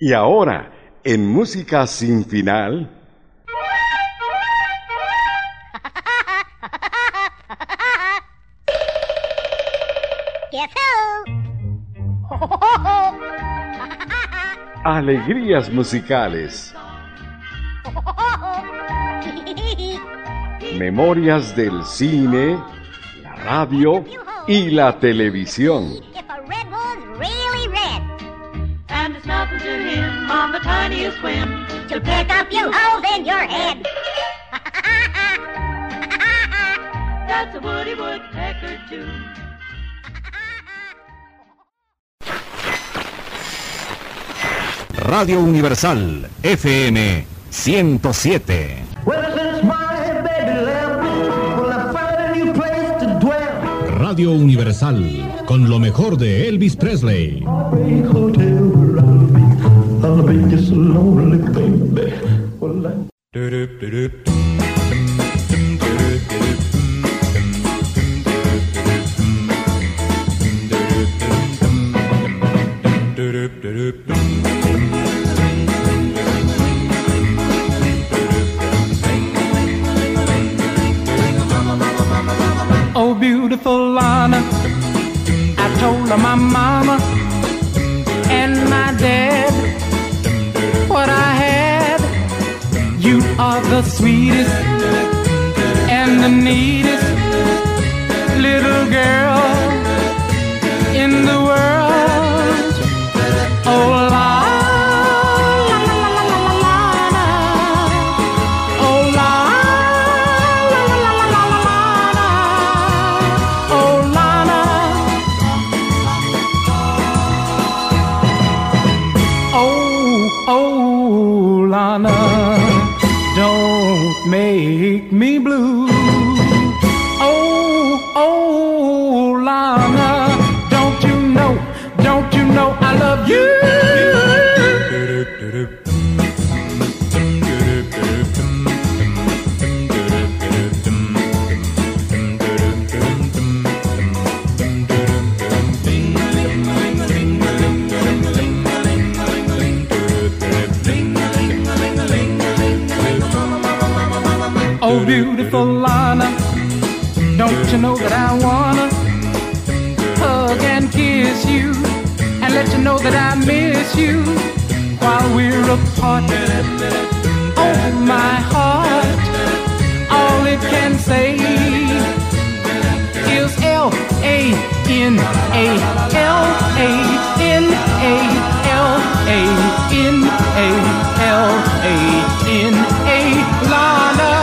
Y ahora, en Música sin final. Alegrías musicales. Memorias del cine, la radio y la televisión. Whim to pick up you holes in your head. That's a Woody Woodpecker too. Radio Universal, FM 107. Well, since my baby left, well, I found a new place to dwell. Radio Universal, con lo mejor de Elvis Presley. I'll be just a lonely baby. Well, I... sweetest and the neatest little girl Oh, beautiful Lana, don't you know that I wanna hug and kiss you and let you know that I miss you while we're apart? Oh, my heart, all it can say is L A N A L A N A L A N A L A N A Lana.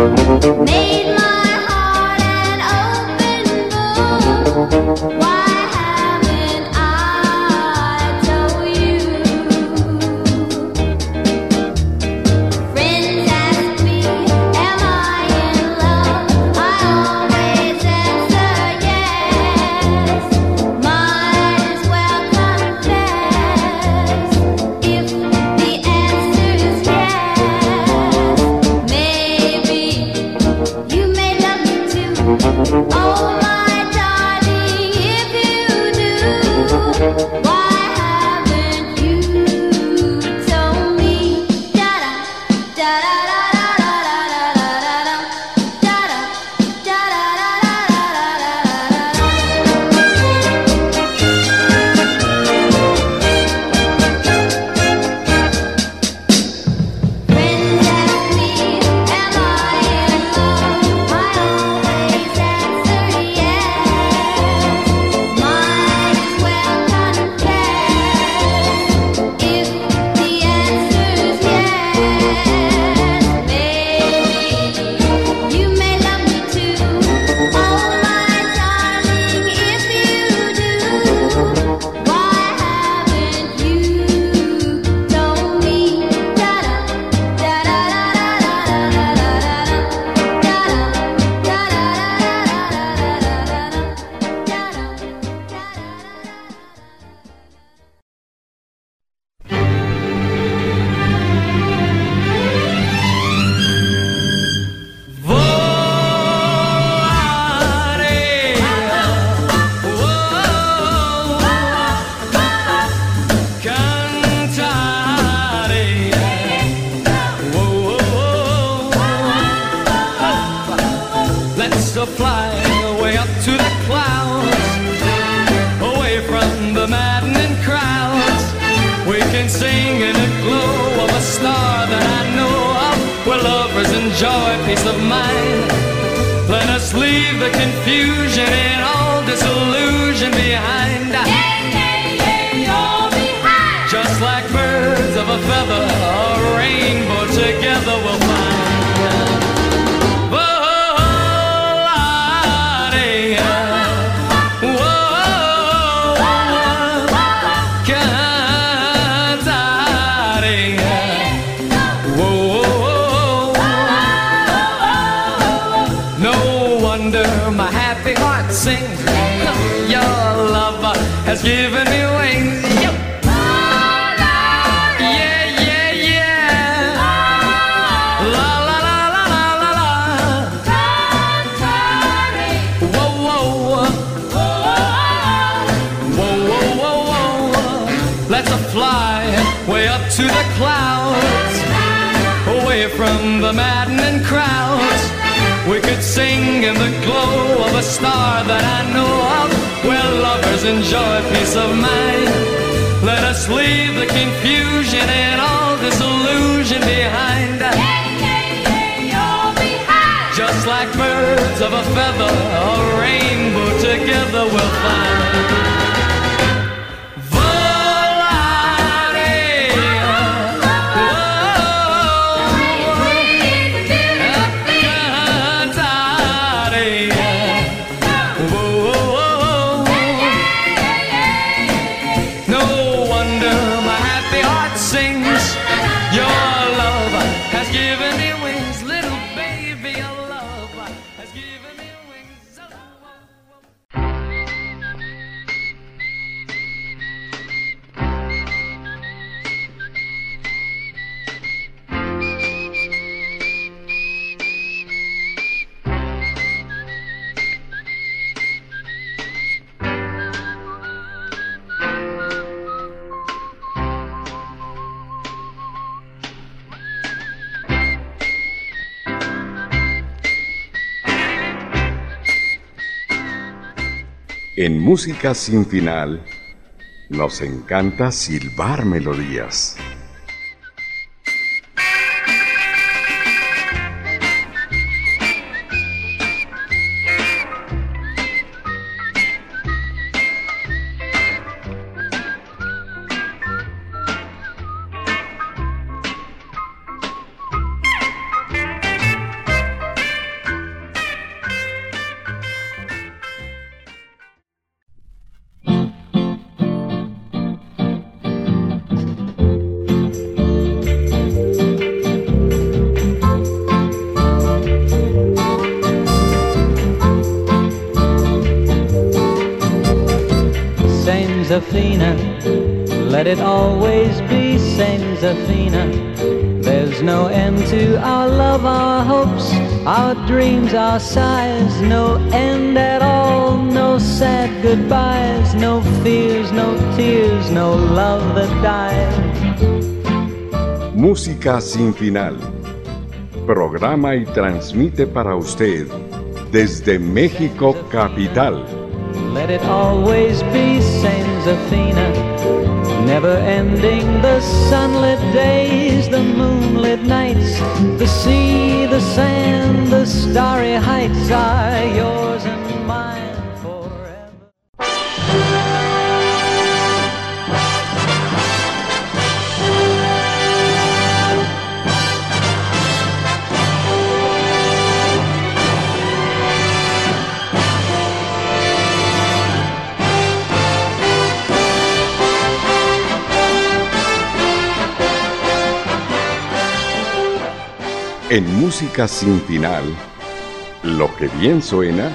Nem confusion and all disillusion sing in the glow of a star that I know of, where lovers enjoy peace of mind. Let us leave the confusion and all disillusion behind. Just like birds of a feather, a rainbow together we'll find. Música sin final, nos encanta silbar melodías. Dreams, our sighs. No end at all, no sad goodbyes, no fears, no tears, no love that dies. Música sin final. Programa y transmite para usted desde México Capital. Let it always be same Zafina. Never ending the sunlit days, the moonlit nights, the sea, the sand, starry heights are yours En Música sin final, lo que bien suena,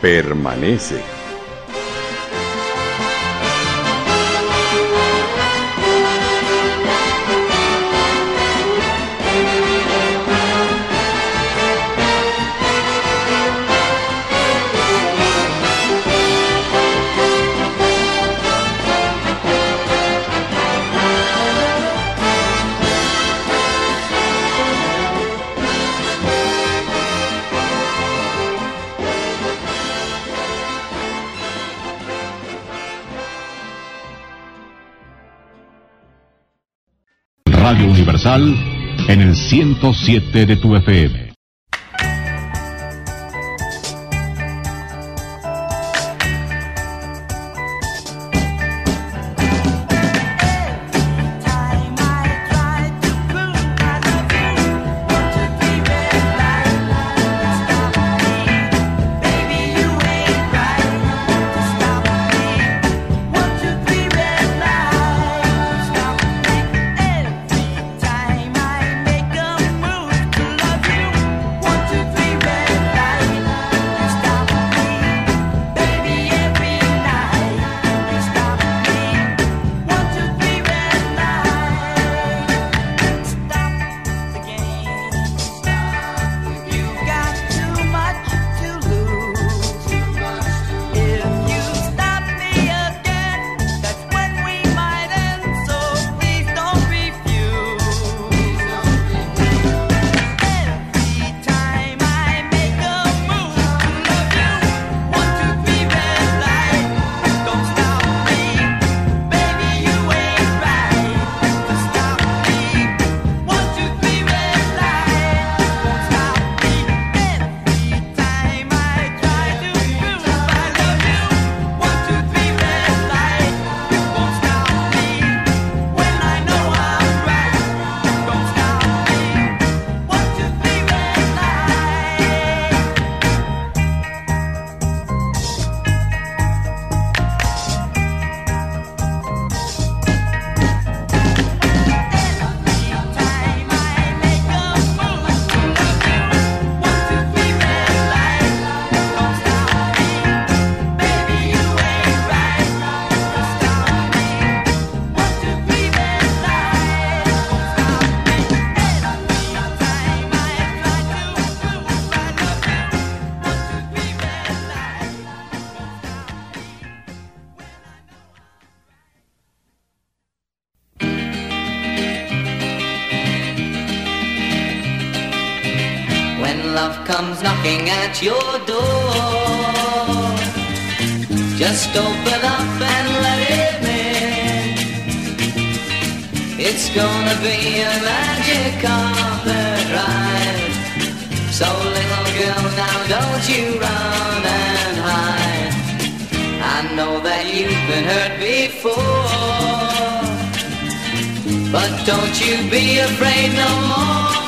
permanece. Radio Universal en el 107 de tu FM. When love comes knocking at your door, just open up and let him in. It's gonna be a magic carpet ride. So little girl, now don't you run and hide. I know that you've been hurt before, but don't you be afraid no more.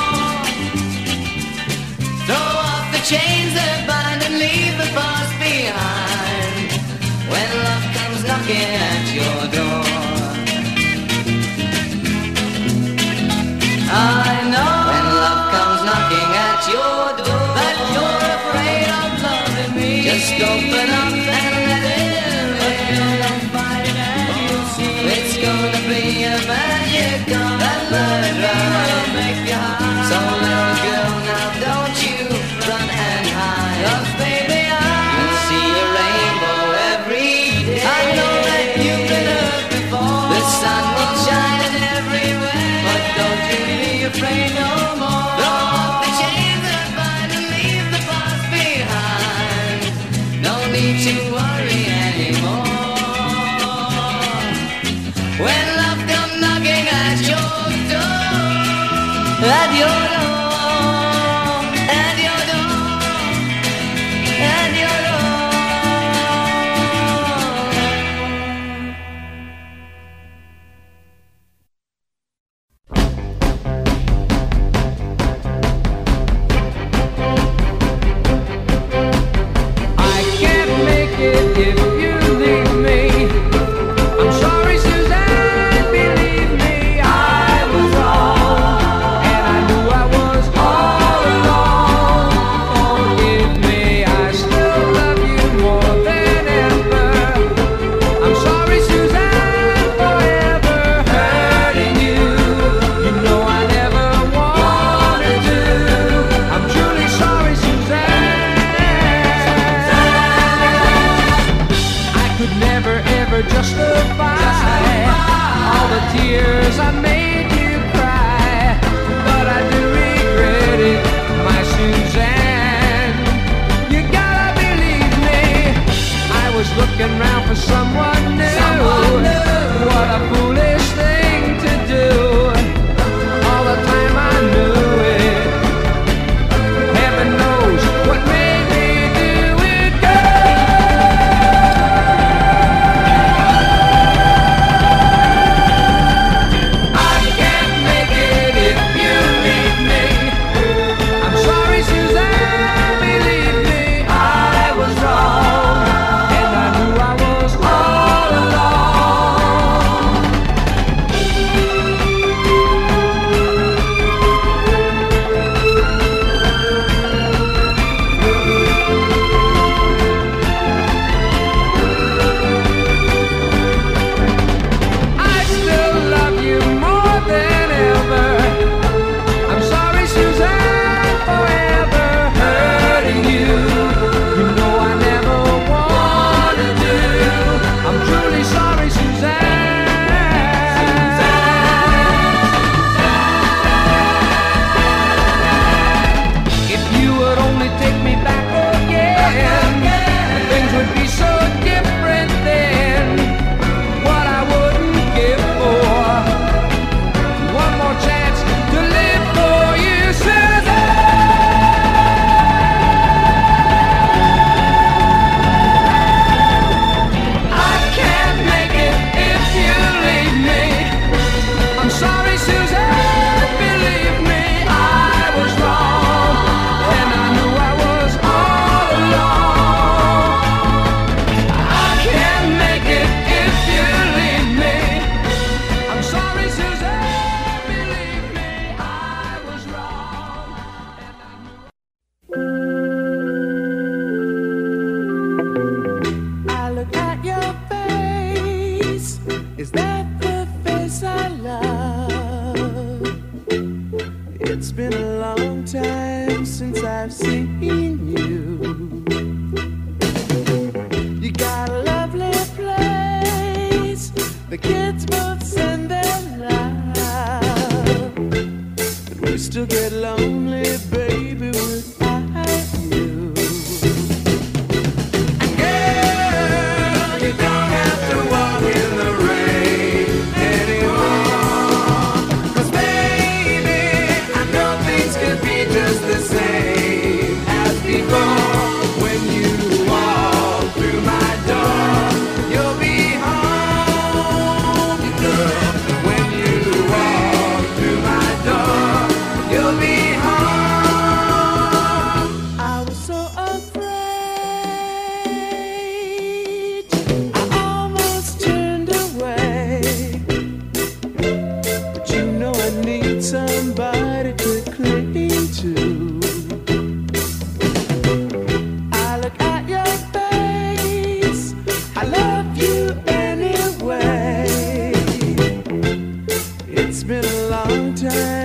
Chains that bind and leave the past behind. When love comes knocking at your door. I know when love comes knocking at your door that you're afraid of loving me. Just open up It's been a long time since I've seen you. Time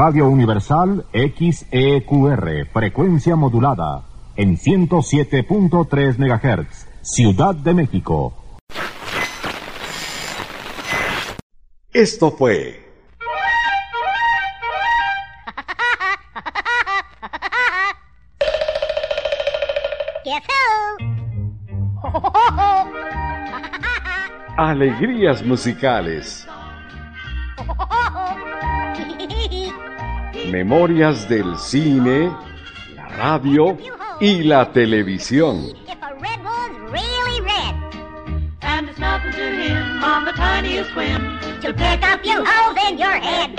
Radio Universal XEQR, frecuencia modulada, en 107.3 MHz, Ciudad de México. Esto fue? Alegrías Musicales, Memorias del Cine, la radio y la televisión. And it's nothing to him on the tiniest whim to pick up you holes in your head.